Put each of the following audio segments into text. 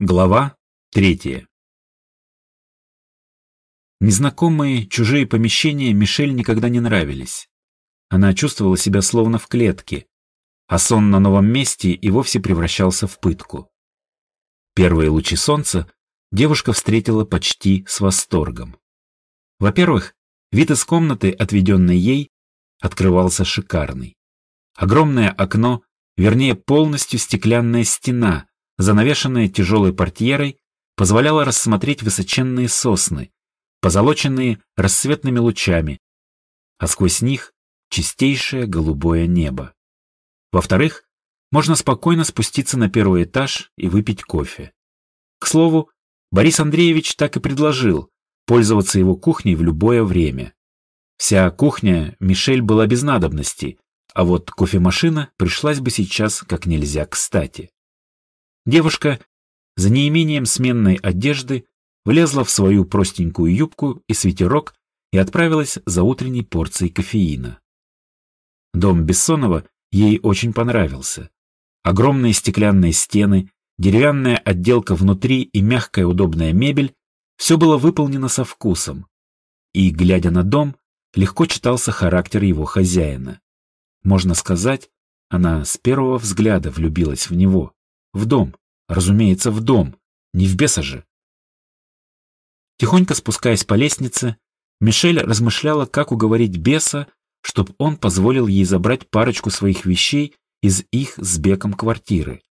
Глава третья Незнакомые, чужие помещения Мишель никогда не нравились. Она чувствовала себя словно в клетке, а сон на новом месте и вовсе превращался в пытку. Первые лучи солнца девушка встретила почти с восторгом. Во-первых, вид из комнаты, отведенной ей, открывался шикарный. Огромное окно, вернее полностью стеклянная стена, занавешенная тяжелой портьерой, позволяла рассмотреть высоченные сосны, позолоченные рассветными лучами, а сквозь них чистейшее голубое небо. Во-вторых, можно спокойно спуститься на первый этаж и выпить кофе. К слову, Борис Андреевич так и предложил пользоваться его кухней в любое время. Вся кухня Мишель была без надобности, а вот кофемашина пришлась бы сейчас как нельзя кстати. Девушка, за неимением сменной одежды, влезла в свою простенькую юбку и свитерок и отправилась за утренней порцией кофеина. Дом Бессонова ей очень понравился. Огромные стеклянные стены, деревянная отделка внутри и мягкая удобная мебель – все было выполнено со вкусом. И, глядя на дом, легко читался характер его хозяина. Можно сказать, она с первого взгляда влюбилась в него. В дом, разумеется, в дом, не в беса же. Тихонько спускаясь по лестнице, Мишель размышляла, как уговорить беса, чтобы он позволил ей забрать парочку своих вещей из их с Беком квартиры.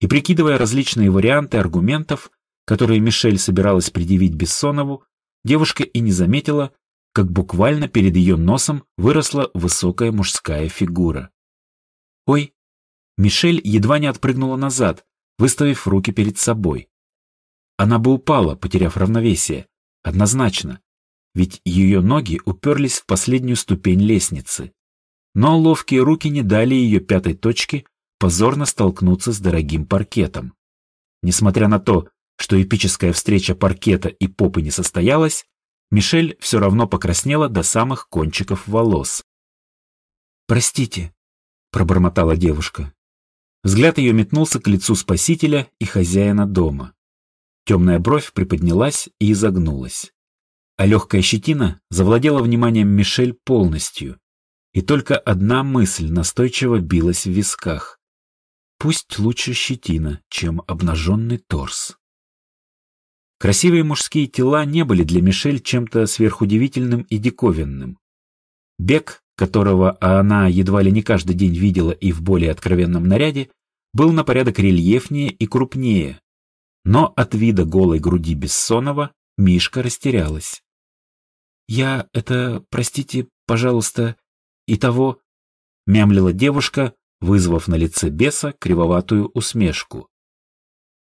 И прикидывая различные варианты аргументов, которые Мишель собиралась предъявить Бессонову, девушка и не заметила, как буквально перед ее носом выросла высокая мужская фигура. «Ой!» Мишель едва не отпрыгнула назад, выставив руки перед собой. Она бы упала, потеряв равновесие. Однозначно. Ведь ее ноги уперлись в последнюю ступень лестницы. Но ловкие руки не дали ее пятой точке позорно столкнуться с дорогим паркетом. Несмотря на то, что эпическая встреча паркета и попы не состоялась, Мишель все равно покраснела до самых кончиков волос. «Простите», — пробормотала девушка. Взгляд ее метнулся к лицу спасителя и хозяина дома. Темная бровь приподнялась и изогнулась. А легкая щетина завладела вниманием Мишель полностью. И только одна мысль настойчиво билась в висках. Пусть лучше щетина, чем обнаженный торс. Красивые мужские тела не были для Мишель чем-то сверхудивительным и диковинным. Бег, которого она едва ли не каждый день видела и в более откровенном наряде, был на порядок рельефнее и крупнее. Но от вида голой груди Бессонова Мишка растерялась. «Я это, простите, пожалуйста, и того...» — мямлила девушка, вызвав на лице беса кривоватую усмешку.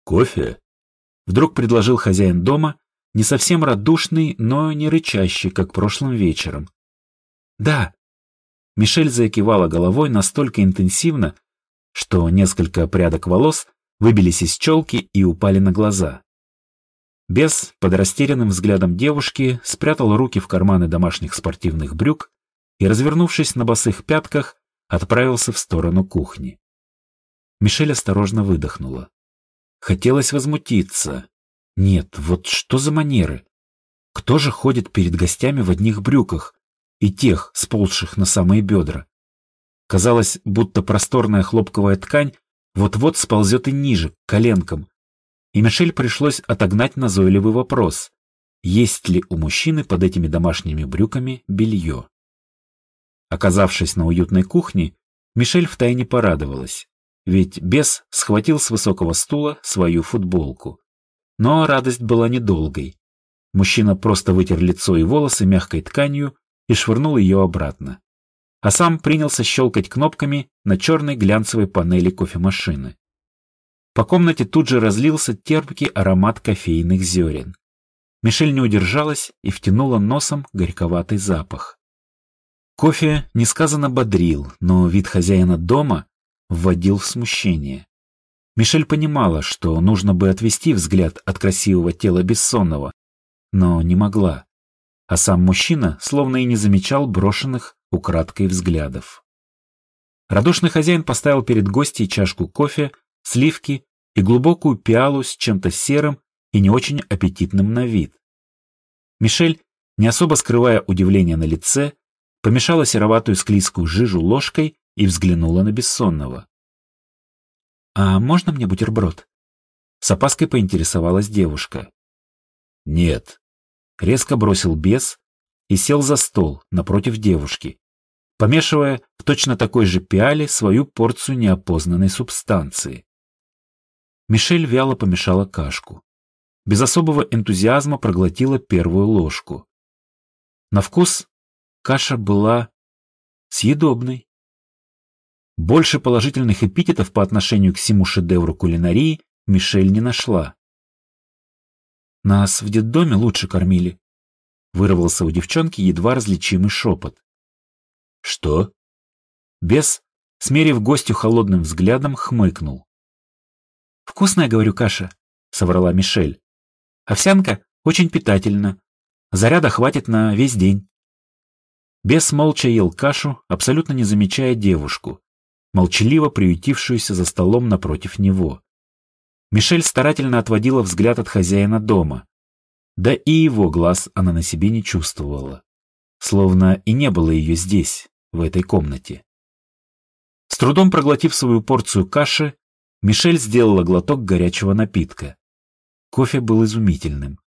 «Кофе?» Вдруг предложил хозяин дома, не совсем радушный, но не рычащий, как прошлым вечером. «Да». Мишель закивала головой настолько интенсивно, что несколько прядок волос выбились из челки и упали на глаза. Бес, под растерянным взглядом девушки, спрятал руки в карманы домашних спортивных брюк и, развернувшись на босых пятках, отправился в сторону кухни. Мишель осторожно выдохнула. Хотелось возмутиться. Нет, вот что за манеры? Кто же ходит перед гостями в одних брюках и тех, сползших на самые бедра? Казалось, будто просторная хлопковая ткань вот-вот сползет и ниже, к коленкам. И Мишель пришлось отогнать назойливый вопрос. Есть ли у мужчины под этими домашними брюками белье? Оказавшись на уютной кухне, Мишель втайне порадовалась. Ведь бес схватил с высокого стула свою футболку. Но радость была недолгой. Мужчина просто вытер лицо и волосы мягкой тканью и швырнул ее обратно. А сам принялся щелкать кнопками на черной глянцевой панели кофемашины. По комнате тут же разлился терпкий аромат кофейных зерен. Мишель не удержалась и втянула носом горьковатый запах. Кофе несказанно бодрил, но вид хозяина дома вводил в смущение. Мишель понимала, что нужно бы отвести взгляд от красивого тела Бессонного, но не могла. А сам мужчина словно и не замечал брошенных украдкой взглядов. Радушный хозяин поставил перед гостьей чашку кофе, сливки, и глубокую пиалу с чем-то серым и не очень аппетитным на вид. Мишель, не особо скрывая удивление на лице, помешала сероватую склизкую жижу ложкой и взглянула на Бессонного. «А можно мне бутерброд?» С опаской поинтересовалась девушка. «Нет», — резко бросил бес и сел за стол напротив девушки, помешивая в точно такой же пиале свою порцию неопознанной субстанции. Мишель вяло помешала кашку. Без особого энтузиазма проглотила первую ложку. На вкус каша была съедобной. Больше положительных эпитетов по отношению к всему шедевру кулинарии Мишель не нашла. «Нас в детдоме лучше кормили», — вырвался у девчонки едва различимый шепот. «Что?» Бес, смерив гостю холодным взглядом, хмыкнул. «Вкусная, говорю, каша», — соврала Мишель. «Овсянка очень питательна. Заряда хватит на весь день». Бес молча ел кашу, абсолютно не замечая девушку, молчаливо приютившуюся за столом напротив него. Мишель старательно отводила взгляд от хозяина дома. Да и его глаз она на себе не чувствовала. Словно и не было ее здесь, в этой комнате. С трудом проглотив свою порцию каши, Мишель сделала глоток горячего напитка. Кофе был изумительным.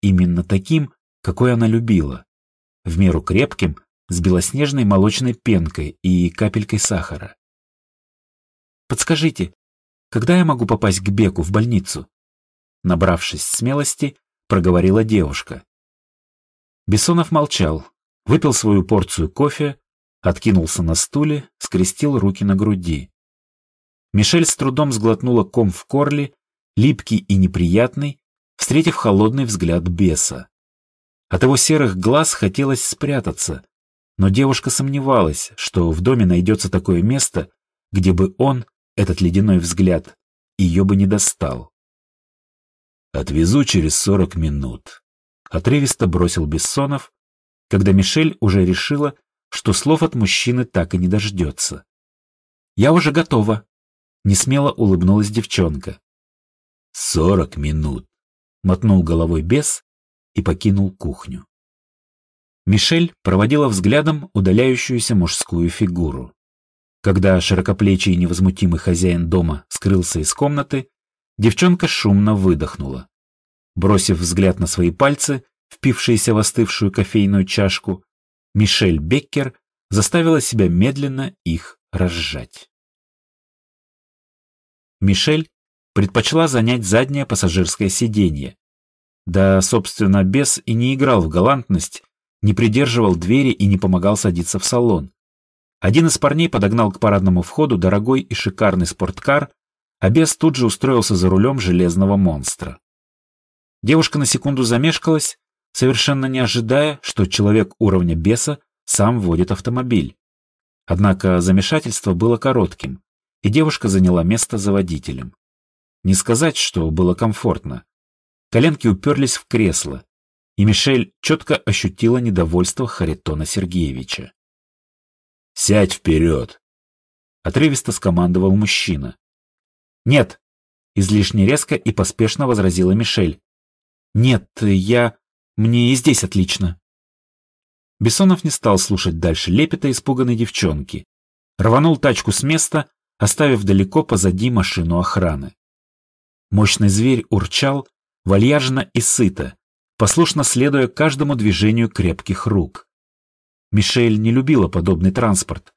Именно таким, какой она любила. В меру крепким, с белоснежной молочной пенкой и капелькой сахара. «Подскажите, когда я могу попасть к Беку в больницу?» Набравшись смелости, проговорила девушка. Бессонов молчал, выпил свою порцию кофе, откинулся на стуле, скрестил руки на груди. Мишель с трудом сглотнула ком в корле, липкий и неприятный, встретив холодный взгляд беса. От его серых глаз хотелось спрятаться, но девушка сомневалась, что в доме найдется такое место, где бы он, этот ледяной взгляд, ее бы не достал. «Отвезу через сорок минут», — отрывисто бросил Бессонов, когда Мишель уже решила, что слов от мужчины так и не дождется. «Я уже готова», — несмело улыбнулась девчонка. «Сорок минут», — мотнул головой бес и покинул кухню. Мишель проводила взглядом удаляющуюся мужскую фигуру. Когда широкоплечий и невозмутимый хозяин дома скрылся из комнаты, девчонка шумно выдохнула. Бросив взгляд на свои пальцы, впившиеся в остывшую кофейную чашку, Мишель Беккер заставила себя медленно их разжать. Мишель предпочла занять заднее пассажирское сиденье. Да, собственно, бес и не играл в галантность, не придерживал двери и не помогал садиться в салон. Один из парней подогнал к парадному входу дорогой и шикарный спорткар, а бес тут же устроился за рулем железного монстра. Девушка на секунду замешкалась, совершенно не ожидая, что человек уровня беса сам водит автомобиль. Однако замешательство было коротким, и девушка заняла место за водителем. Не сказать, что было комфортно. Коленки уперлись в кресло, и Мишель четко ощутила недовольство Харитона Сергеевича. «Сядь вперед!» — отрывисто скомандовал мужчина. «Нет!» — излишне резко и поспешно возразила Мишель. «Нет, я... мне и здесь отлично». Бессонов не стал слушать дальше лепета испуганной девчонки. Рванул тачку с места, оставив далеко позади машину охраны. Мощный зверь урчал, вальяжно и сыто, послушно следуя каждому движению крепких рук. Мишель не любила подобный транспорт.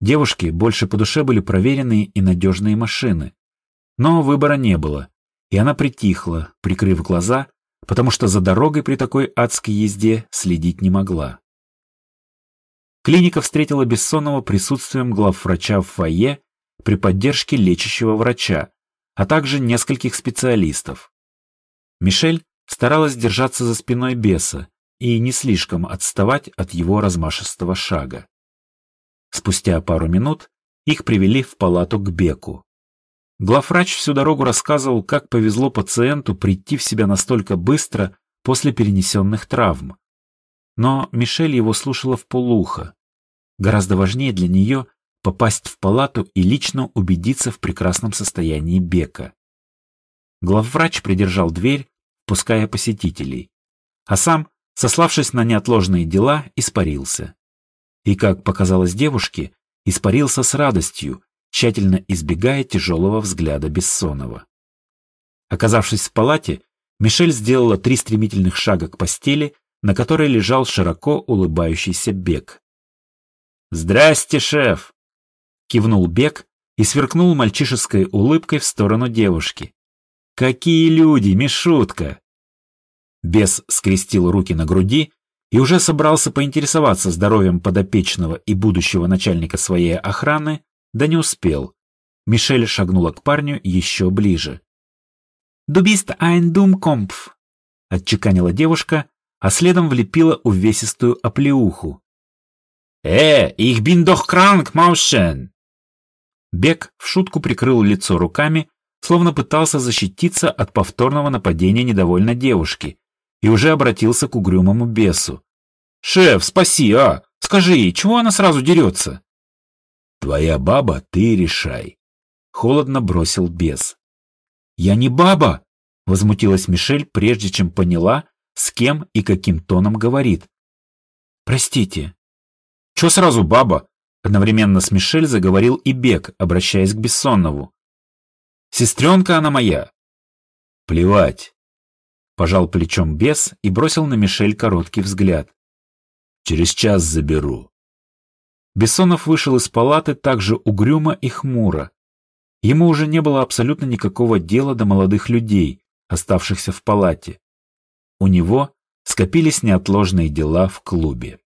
Девушке больше по душе были проверенные и надежные машины. Но выбора не было, и она притихла, прикрыв глаза, потому что за дорогой при такой адской езде следить не могла. Клиника встретила Бессонова присутствием главврача в фойе при поддержке лечащего врача, а также нескольких специалистов. Мишель старалась держаться за спиной беса и не слишком отставать от его размашистого шага. Спустя пару минут их привели в палату к Беку. Главврач всю дорогу рассказывал, как повезло пациенту прийти в себя настолько быстро после перенесенных травм. Но Мишель его слушала в полухо. Гораздо важнее для нее попасть в палату и лично убедиться в прекрасном состоянии Бека. Главврач придержал дверь, пуская посетителей, а сам, сославшись на неотложные дела, испарился. И, как показалось девушке, испарился с радостью, тщательно избегая тяжелого взгляда Бессонова. Оказавшись в палате, Мишель сделала три стремительных шага к постели, на которой лежал широко улыбающийся Бек. «Здрасте, шеф!» — кивнул Бек и сверкнул мальчишеской улыбкой в сторону девушки. «Какие люди, Мишутка!» Бес скрестил руки на груди и уже собрался поинтересоваться здоровьем подопечного и будущего начальника своей охраны, да не успел. Мишель шагнула к парню еще ближе. «Du bist ein Dummkopf», — отчеканила девушка, а следом влепила увесистую оплеуху. «Э, ich bin doch krank, Маушен!» Бек в шутку прикрыл лицо руками, словно пытался защититься от повторного нападения недовольной девушки, и уже обратился к угрюмому бесу. «Шеф, спаси, а! Скажи ей, чего она сразу дерется?» «Твоя баба, ты решай», — холодно бросил бес. «Я не баба!» — возмутилась Мишель, прежде чем поняла, с кем и каким тоном говорит. «Простите». «Чё сразу баба?» — одновременно с Мишель заговорил и Бек, обращаясь к Бессоннову. «Сестренка она моя». «Плевать», — пожал плечом бес и бросил на Мишель короткий взгляд. «Через час заберу». Бессонов вышел из палаты также угрюмо и хмуро, Ему уже не было абсолютно никакого дела до молодых людей, оставшихся в палате. У него скопились неотложные дела в клубе.